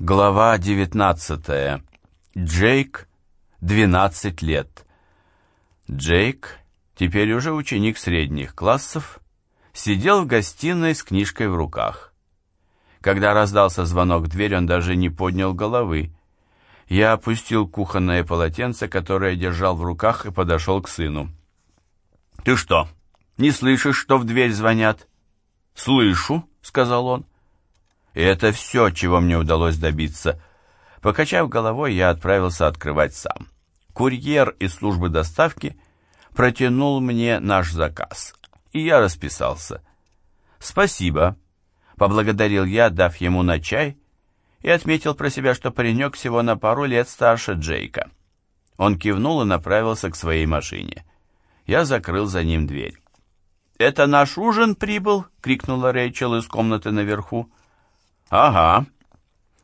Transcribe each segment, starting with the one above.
Глава 19. Джейк, 12 лет. Джейк, теперь уже ученик средних классов, сидел в гостиной с книжкой в руках. Когда раздался звонок в дверь, он даже не поднял головы. Я опустил кухонное полотенце, которое держал в руках, и подошел к сыну. «Ты что, не слышишь, что в дверь звонят?» «Слышу», — сказал он. И это все, чего мне удалось добиться. Покачав головой, я отправился открывать сам. Курьер из службы доставки протянул мне наш заказ, и я расписался. «Спасибо», — поблагодарил я, дав ему на чай, и отметил про себя, что паренек всего на пару лет старше Джейка. Он кивнул и направился к своей машине. Я закрыл за ним дверь. «Это наш ужин прибыл?» — крикнула Рэйчел из комнаты наверху. «Ага».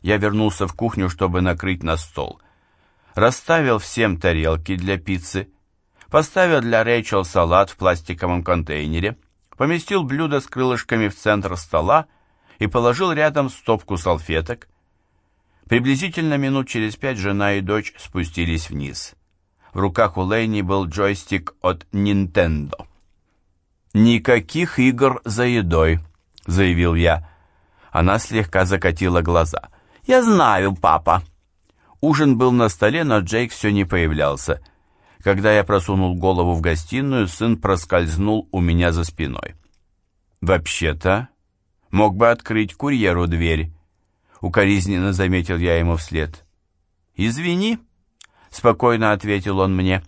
Я вернулся в кухню, чтобы накрыть на стол. Расставил всем тарелки для пиццы. Поставил для Рэйчел салат в пластиковом контейнере. Поместил блюдо с крылышками в центр стола и положил рядом стопку салфеток. Приблизительно минут через пять жена и дочь спустились вниз. В руках у Лэйни был джойстик от Nintendo. «Никаких игр за едой», — заявил я. Она слегка закатила глаза. «Я знаю, папа». Ужин был на столе, но Джейк все не появлялся. Когда я просунул голову в гостиную, сын проскользнул у меня за спиной. «Вообще-то, мог бы открыть курьеру дверь», — укоризненно заметил я ему вслед. «Извини», — спокойно ответил он мне.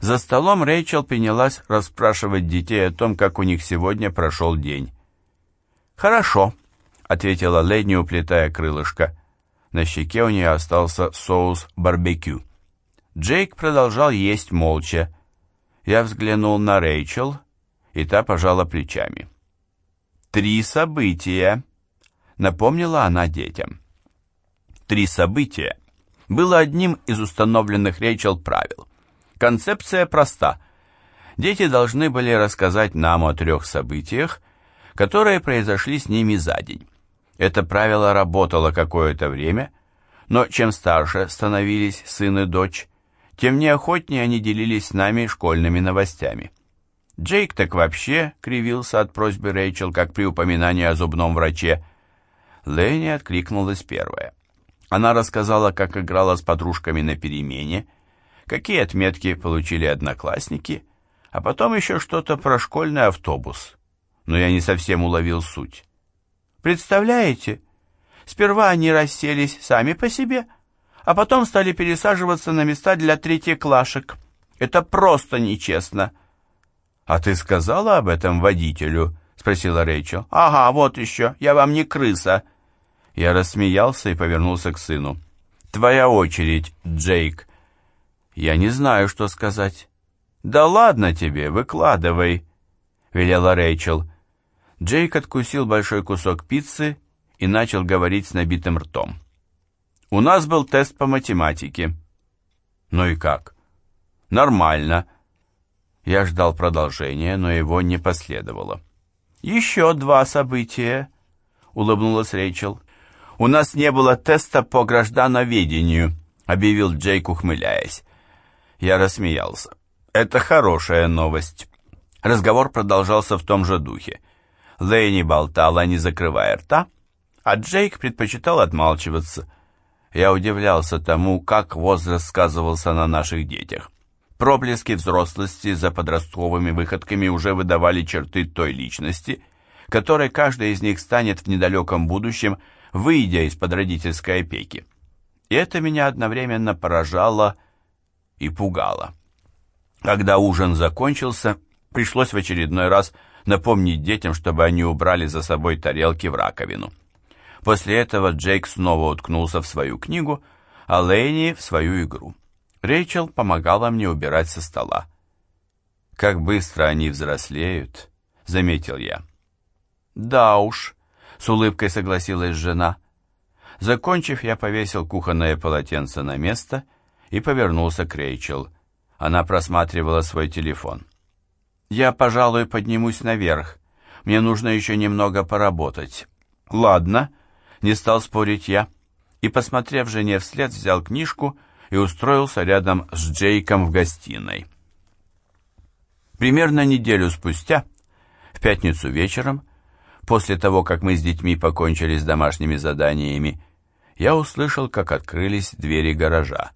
За столом Рэйчел принялась расспрашивать детей о том, как у них сегодня прошел день. «Хорошо», — ответила Лэдни, уплетая крылышко. На щеке у нее остался соус барбекю. Джейк продолжал есть молча. Я взглянул на Рэйчел, и та пожала плечами. «Три события», — напомнила она детям. «Три события» было одним из установленных Рэйчел правил. Концепция проста. Дети должны были рассказать нам о трех событиях, которые произошли с ними за день. Это правило работало какое-то время, но чем старше становились сын и дочь, тем неохотнее они делились с нами школьными новостями. Джейк так вообще кривился от просьбы Рэйчел, как при упоминании о зубном враче. Лэнни откликнулась первая. Она рассказала, как играла с подружками на перемене, какие отметки получили одноклассники, а потом еще что-то про школьный автобус но я не совсем уловил суть. Представляете, сперва они расселись сами по себе, а потом стали пересаживаться на места для третьеклашек. Это просто нечестно. «А ты сказала об этом водителю?» — спросила Рэйчел. «Ага, вот еще, я вам не крыса». Я рассмеялся и повернулся к сыну. «Твоя очередь, Джейк». «Я не знаю, что сказать». «Да ладно тебе, выкладывай», — велела Рэйчел. Джейк откусил большой кусок пиццы и начал говорить с набитым ртом. «У нас был тест по математике». «Ну и как?» «Нормально». Я ждал продолжения, но его не последовало. «Еще два события», — улыбнулась Рэйчел. «У нас не было теста по граждановедению», — объявил Джейк, ухмыляясь. Я рассмеялся. «Это хорошая новость». Разговор продолжался в том же духе. Лэйни болтала, не закрывая рта, а Джейк предпочитал отмалчиваться. Я удивлялся тому, как возраст сказывался на наших детях. Проблески взрослости за подростковыми выходками уже выдавали черты той личности, которой каждый из них станет в недалеком будущем, выйдя из-под родительской опеки. И это меня одновременно поражало и пугало. Когда ужин закончился, пришлось в очередной раз напомнить детям, чтобы они убрали за собой тарелки в раковину. После этого Джейк снова уткнулся в свою книгу, а Лэйни в свою игру. Рэйчел помогала мне убирать со стола. «Как быстро они взрослеют», — заметил я. «Да уж», — с улыбкой согласилась жена. Закончив, я повесил кухонное полотенце на место и повернулся к Рэйчел. Она просматривала свой телефон. Я, пожалуй, поднимусь наверх. Мне нужно еще немного поработать. Ладно, не стал спорить я. и, посмотрев жене вслед, взял книжку и устроился рядом с Джейком в гостиной. Примерно неделю спустя, в пятницу вечером, после того, как мы с детьми покончили с домашними заданиями, я услышал, как открылись двери гаража.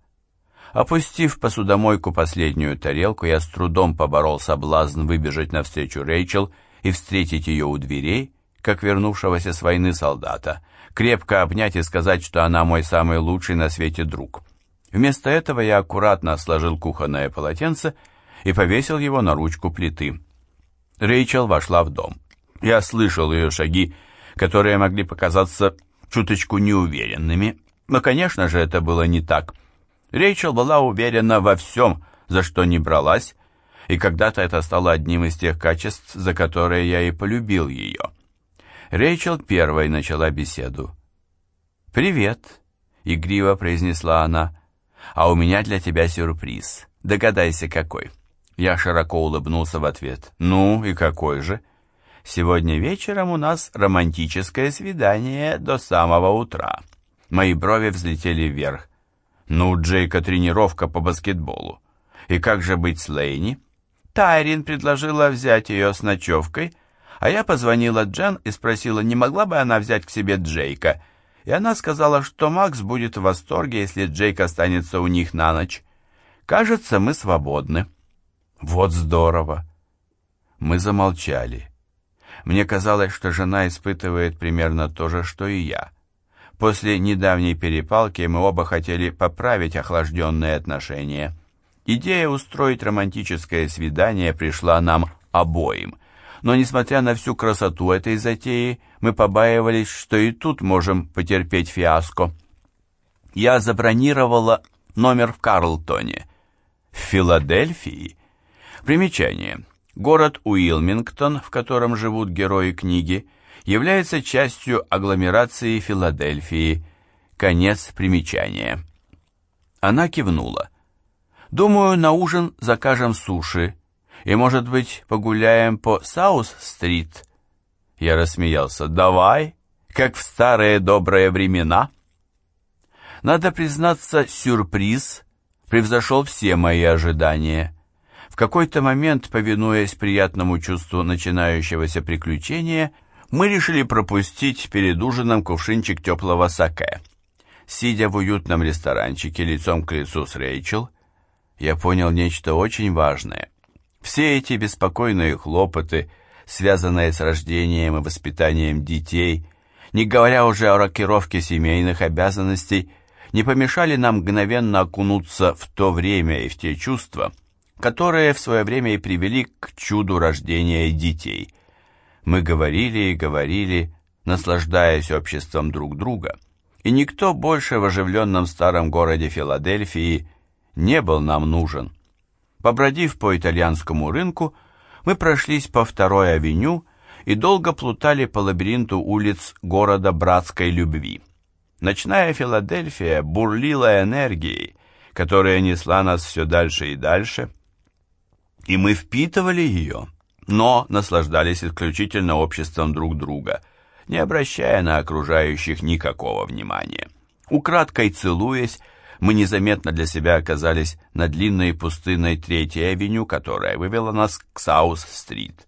Опустив посудомойку последнюю тарелку, я с трудом поборол соблазн выбежать навстречу Рэйчел и встретить ее у дверей, как вернувшегося с войны солдата, крепко обнять и сказать, что она мой самый лучший на свете друг. Вместо этого я аккуратно сложил кухонное полотенце и повесил его на ручку плиты. Рэйчел вошла в дом. Я слышал ее шаги, которые могли показаться чуточку неуверенными, но, конечно же, это было не так. Рейчел была уверена во всем, за что не бралась, и когда-то это стало одним из тех качеств, за которые я и полюбил ее. Рейчел первой начала беседу. «Привет», — игриво произнесла она, — «а у меня для тебя сюрприз. Догадайся, какой». Я широко улыбнулся в ответ. «Ну и какой же?» «Сегодня вечером у нас романтическое свидание до самого утра». Мои брови взлетели вверх. Ну, Джейка тренировка по баскетболу. И как же быть с Лейни? Тайрин предложила взять ее с ночевкой, а я позвонила Джен и спросила, не могла бы она взять к себе Джейка. И она сказала, что Макс будет в восторге, если Джейк останется у них на ночь. Кажется, мы свободны. Вот здорово. Мы замолчали. Мне казалось, что жена испытывает примерно то же, что и я. После недавней перепалки мы оба хотели поправить охлажденные отношения. Идея устроить романтическое свидание пришла нам обоим. Но, несмотря на всю красоту этой затеи, мы побаивались, что и тут можем потерпеть фиаско. Я забронировала номер в Карлтоне. В Филадельфии. Примечание. Город Уилмингтон, в котором живут герои книги, является частью агломерации Филадельфии. Конец примечания. Она кивнула. «Думаю, на ужин закажем суши, и, может быть, погуляем по Саус-стрит?» Я рассмеялся. «Давай, как в старые добрые времена». Надо признаться, сюрприз превзошел все мои ожидания. В какой-то момент, повинуясь приятному чувству начинающегося приключения, мы решили пропустить перед ужином кувшинчик теплого саке. Сидя в уютном ресторанчике лицом к лицу с Рэйчел, я понял нечто очень важное. Все эти беспокойные хлопоты, связанные с рождением и воспитанием детей, не говоря уже о рокировке семейных обязанностей, не помешали нам мгновенно окунуться в то время и в те чувства, которые в свое время и привели к чуду рождения детей – мы говорили и говорили, наслаждаясь обществом друг друга, и никто больше в оживленном старом городе Филадельфии не был нам нужен. Побродив по итальянскому рынку, мы прошлись по второй авеню и долго плутали по лабиринту улиц города братской любви. Ночная Филадельфия бурлила энергией, которая несла нас все дальше и дальше, и мы впитывали ее, но наслаждались исключительно обществом друг друга, не обращая на окружающих никакого внимания. Украдкой целуясь, мы незаметно для себя оказались на длинной пустынной Третьей авеню, которая вывела нас к Саус-стрит.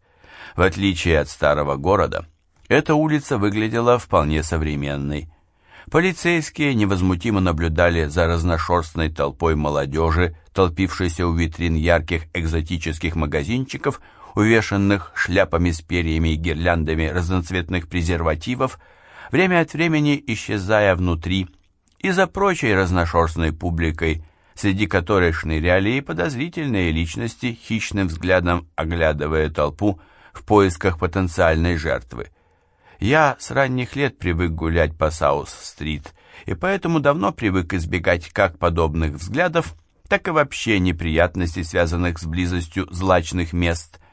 В отличие от старого города, эта улица выглядела вполне современной. Полицейские невозмутимо наблюдали за разношерстной толпой молодежи, толпившейся у витрин ярких экзотических магазинчиков, увешанных шляпами с перьями и гирляндами разноцветных презервативов, время от времени исчезая внутри, и за прочей разношерстной публикой, среди которой шныряли и подозрительные личности, хищным взглядом оглядывая толпу в поисках потенциальной жертвы. Я с ранних лет привык гулять по Саус-стрит, и поэтому давно привык избегать как подобных взглядов, так и вообще неприятностей, связанных с близостью злачных мест –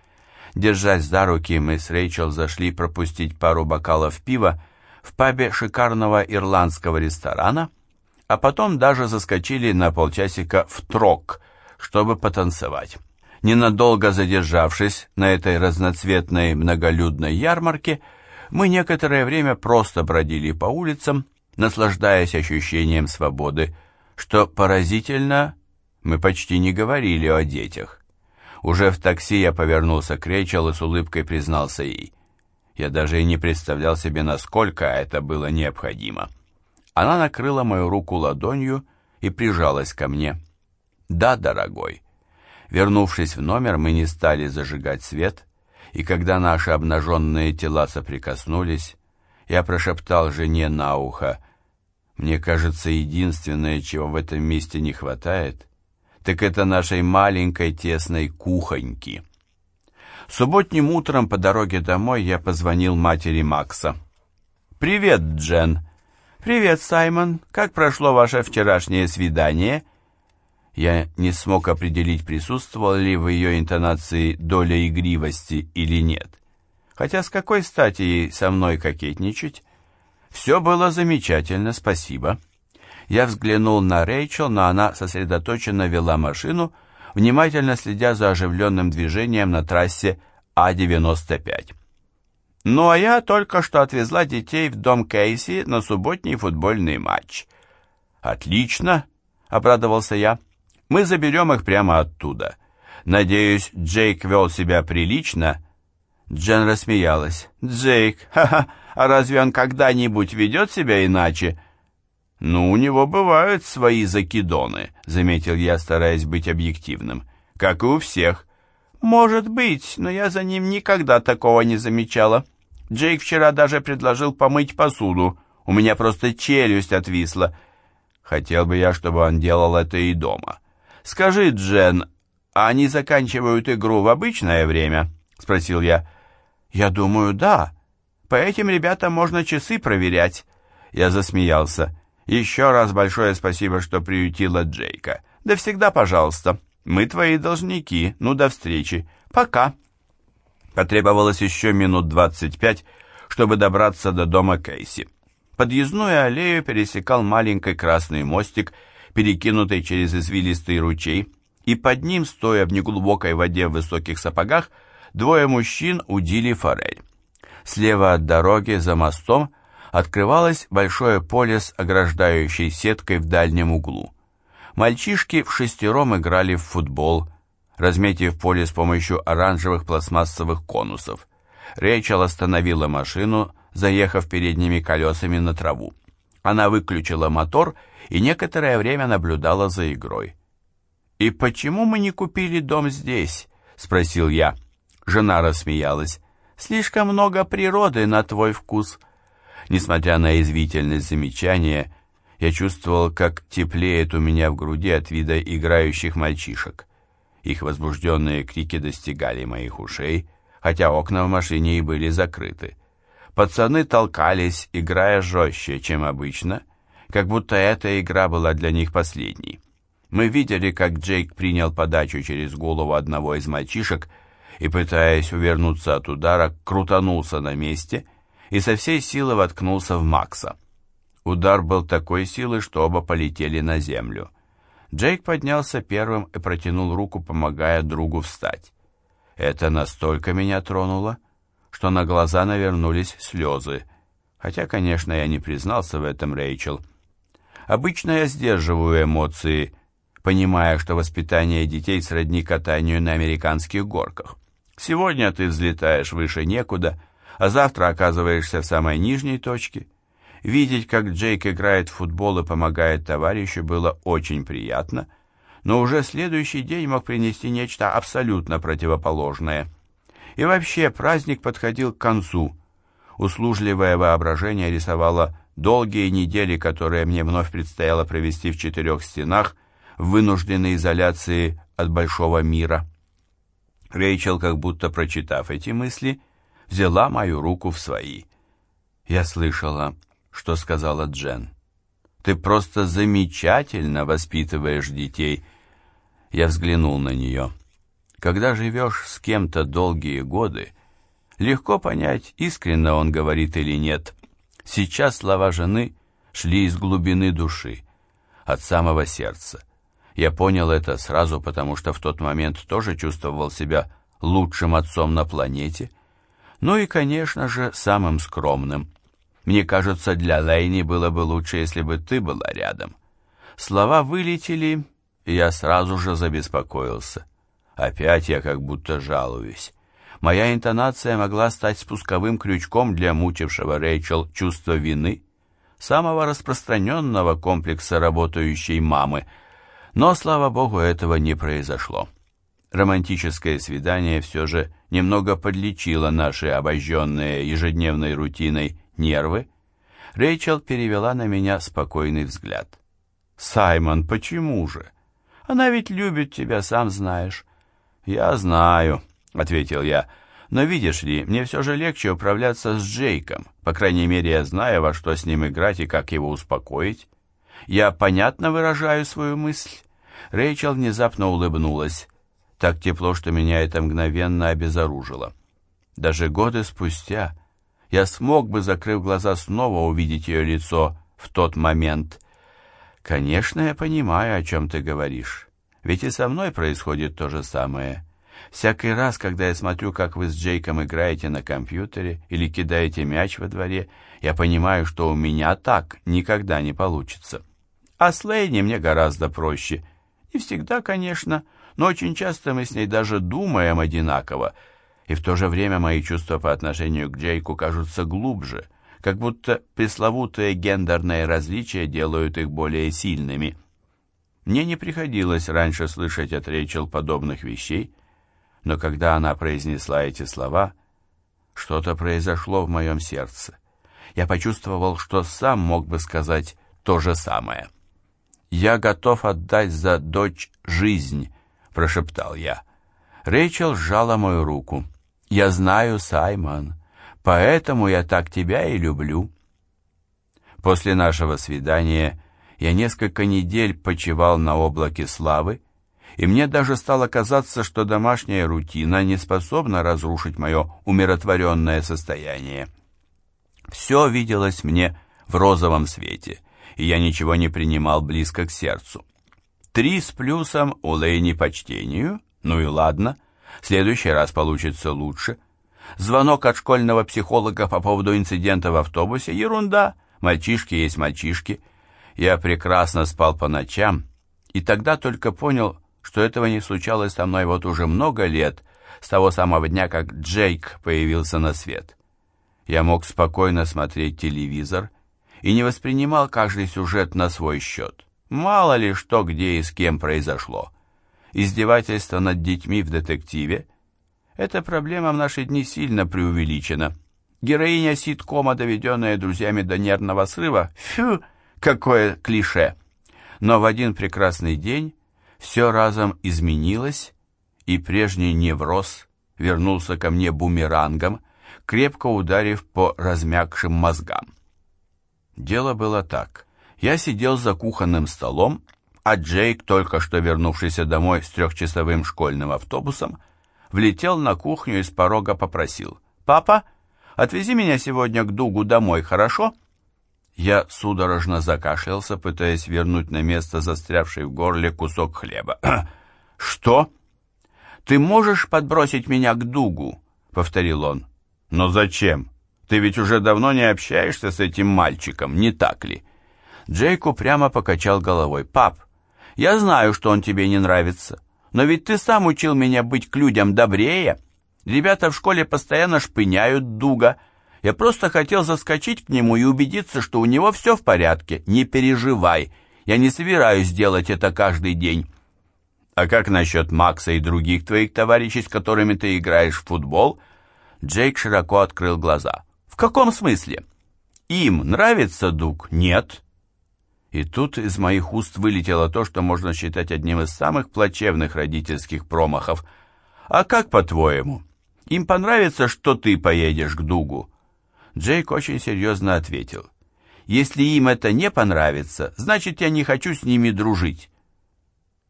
Держась за руки, мы с Рэйчел зашли пропустить пару бокалов пива в пабе шикарного ирландского ресторана, а потом даже заскочили на полчасика в трок, чтобы потанцевать. Ненадолго задержавшись на этой разноцветной многолюдной ярмарке, мы некоторое время просто бродили по улицам, наслаждаясь ощущением свободы, что поразительно, мы почти не говорили о детях. Уже в такси я повернулся к Рейчел и с улыбкой признался ей. Я даже и не представлял себе, насколько это было необходимо. Она накрыла мою руку ладонью и прижалась ко мне. «Да, дорогой». Вернувшись в номер, мы не стали зажигать свет, и когда наши обнаженные тела соприкоснулись, я прошептал жене на ухо, «Мне кажется, единственное, чего в этом месте не хватает, так это нашей маленькой тесной кухоньки». Субботним утром по дороге домой я позвонил матери Макса. «Привет, Джен!» «Привет, Саймон! Как прошло ваше вчерашнее свидание?» Я не смог определить, присутствовала ли в ее интонации доля игривости или нет. Хотя с какой стати ей со мной кокетничать? Все было замечательно, спасибо. Я взглянул на Рэйчел, но она сосредоточенно вела машину, внимательно следя за оживленным движением на трассе А-95. Ну, а я только что отвезла детей в дом Кейси на субботний футбольный матч. «Отлично!» — обрадовался я. Мы заберем их прямо оттуда. Надеюсь, Джейк вел себя прилично?» Джен рассмеялась. «Джейк, ха-ха, а разве он когда-нибудь ведет себя иначе?» «Ну, у него бывают свои закидоны», — заметил я, стараясь быть объективным. «Как и у всех». «Может быть, но я за ним никогда такого не замечала. Джейк вчера даже предложил помыть посуду. У меня просто челюсть отвисла. Хотел бы я, чтобы он делал это и дома. «Скажи, Джен, а они заканчивают игру в обычное время?» — спросил я. «Я думаю, да. По этим ребятам можно часы проверять». Я засмеялся. «Еще раз большое спасибо, что приютила Джейка. Да всегда пожалуйста. Мы твои должники. Ну, до встречи. Пока». Потребовалось еще минут двадцать пять, чтобы добраться до дома Кейси. Подъездную аллею пересекал маленький красный мостик, перекинутый через извилистый ручей, и под ним, стоя в неглубокой воде в высоких сапогах, двое мужчин удили форель. Слева от дороги, за мостом, открывалось большое поле с ограждающей сеткой в дальнем углу. Мальчишки в шестером играли в футбол, разметив поле с помощью оранжевых пластмассовых конусов. Рэйчел остановила машину, заехав передними колесами на траву. Она выключила мотор и некоторое время наблюдала за игрой. «И почему мы не купили дом здесь?» — спросил я. Жена рассмеялась. «Слишком много природы на твой вкус». Несмотря на извительность замечания, я чувствовал, как теплеет у меня в груди от вида играющих мальчишек. Их возбужденные крики достигали моих ушей, хотя окна в машине и были закрыты. Пацаны толкались, играя жестче, чем обычно, как будто эта игра была для них последней. Мы видели, как Джейк принял подачу через голову одного из мальчишек и, пытаясь увернуться от удара, крутанулся на месте и со всей силы воткнулся в Макса. Удар был такой силы, что оба полетели на землю. Джейк поднялся первым и протянул руку, помогая другу встать. Это настолько меня тронуло, что на глаза навернулись слезы, хотя, конечно, я не признался в этом Рэйчел. Обычно я сдерживаю эмоции, понимая, что воспитание детей сродни катанию на американских горках. Сегодня ты взлетаешь выше некуда, а завтра оказываешься в самой нижней точке. Видеть, как Джейк играет в футбол и помогает товарищу, было очень приятно, но уже следующий день мог принести нечто абсолютно противоположное – и вообще праздник подходил к концу. Услужливое воображение рисовало долгие недели, которые мне вновь предстояло провести в четырех стенах, в вынужденной изоляции от большого мира. Рейчел, как будто прочитав эти мысли, взяла мою руку в свои. Я слышала, что сказала Джен. «Ты просто замечательно воспитываешь детей». Я взглянул на нее. Когда живешь с кем-то долгие годы, легко понять, искренне он говорит или нет. Сейчас слова жены шли из глубины души, от самого сердца. Я понял это сразу, потому что в тот момент тоже чувствовал себя лучшим отцом на планете, ну и, конечно же, самым скромным. Мне кажется, для Лейни было бы лучше, если бы ты была рядом. Слова вылетели, и я сразу же забеспокоился. Опять я как будто жалуюсь. Моя интонация могла стать спусковым крючком для мучившего Рэйчел чувства вины, самого распространенного комплекса работающей мамы. Но, слава богу, этого не произошло. Романтическое свидание все же немного подлечило наши обожженные ежедневной рутиной нервы. Рэйчел перевела на меня спокойный взгляд. «Саймон, почему же? Она ведь любит тебя, сам знаешь». «Я знаю», — ответил я, — «но видишь ли, мне все же легче управляться с Джейком. По крайней мере, я знаю, во что с ним играть и как его успокоить. Я понятно выражаю свою мысль». Рэйчел внезапно улыбнулась. Так тепло, что меня это мгновенно обезоружило. Даже годы спустя я смог бы, закрыв глаза, снова увидеть ее лицо в тот момент. «Конечно, я понимаю, о чем ты говоришь. Ведь и со мной происходит то же самое. Всякий раз, когда я смотрю, как вы с Джейком играете на компьютере или кидаете мяч во дворе, я понимаю, что у меня так никогда не получится. А с Лейни мне гораздо проще. Не всегда, конечно, но очень часто мы с ней даже думаем одинаково, и в то же время мои чувства по отношению к Джейку кажутся глубже, как будто пресловутые гендерные различия делают их более сильными. Мне не приходилось раньше слышать от Рэйчел подобных вещей, но когда она произнесла эти слова, что-то произошло в моем сердце. Я почувствовал, что сам мог бы сказать то же самое. «Я готов отдать за дочь жизнь», — прошептал я. Рэйчел сжала мою руку. «Я знаю, Саймон, поэтому я так тебя и люблю». После нашего свидания я несколько недель почивал на облаке славы, и мне даже стало казаться, что домашняя рутина не способна разрушить мое умиротворенное состояние. Все виделось мне в розовом свете, и я ничего не принимал близко к сердцу. Три с плюсом у Лейни почтению, ну и ладно, в следующий раз получится лучше. Звонок от школьного психолога по поводу инцидента в автобусе – ерунда, мальчишки есть мальчишки – я прекрасно спал по ночам, и тогда только понял, что этого не случалось со мной вот уже много лет, с того самого дня, как Джейк появился на свет. Я мог спокойно смотреть телевизор и не воспринимал каждый сюжет на свой счет. Мало ли что, где и с кем произошло. Издевательство над детьми в детективе – эта проблема в наши дни сильно преувеличена. Героиня ситкома, доведенная друзьями до нервного срыва – фу – Какое клише! Но в один прекрасный день все разом изменилось, и прежний невроз вернулся ко мне бумерангом, крепко ударив по размягшим мозгам. Дело было так. Я сидел за кухонным столом, а Джейк, только что вернувшийся домой с трехчасовым школьным автобусом, влетел на кухню и с порога попросил. «Папа, отвези меня сегодня к Дугу домой, хорошо?» Я судорожно закашлялся, пытаясь вернуть на место застрявший в горле кусок хлеба. «Что? Ты можешь подбросить меня к дугу?» — повторил он. «Но зачем? Ты ведь уже давно не общаешься с этим мальчиком, не так ли?» Джейку прямо покачал головой. «Пап, я знаю, что он тебе не нравится, но ведь ты сам учил меня быть к людям добрее. Ребята в школе постоянно шпыняют дуга». Я просто хотел заскочить к нему и убедиться, что у него все в порядке. Не переживай, я не собираюсь делать это каждый день. А как насчет Макса и других твоих товарищей, с которыми ты играешь в футбол? Джейк широко открыл глаза. В каком смысле? Им нравится Дуг? Нет. И тут из моих уст вылетело то, что можно считать одним из самых плачевных родительских промахов. А как по-твоему? Им понравится, что ты поедешь к Дугу? Джейк очень серьезно ответил. «Если им это не понравится, значит, я не хочу с ними дружить».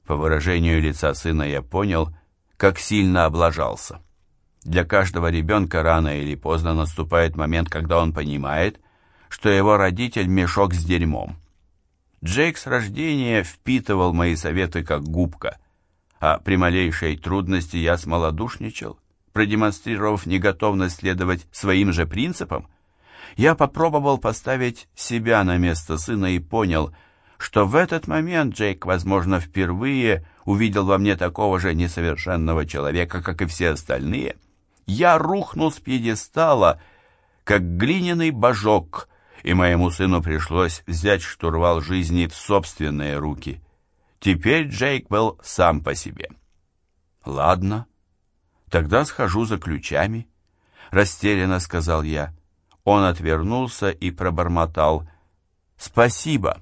По выражению лица сына я понял, как сильно облажался. Для каждого ребенка рано или поздно наступает момент, когда он понимает, что его родитель – мешок с дерьмом. Джейк с рождения впитывал мои советы как губка, а при малейшей трудности я смолодушничал, продемонстрировав неготовность следовать своим же принципам, Я попробовал поставить себя на место сына и понял, что в этот момент Джейк, возможно, впервые увидел во мне такого же несовершенного человека, как и все остальные. Я рухнул с пьедестала, как глиняный божок, и моему сыну пришлось взять штурвал жизни в собственные руки. Теперь Джейк был сам по себе. «Ладно, тогда схожу за ключами», — растерянно сказал я. Он отвернулся и пробормотал «Спасибо».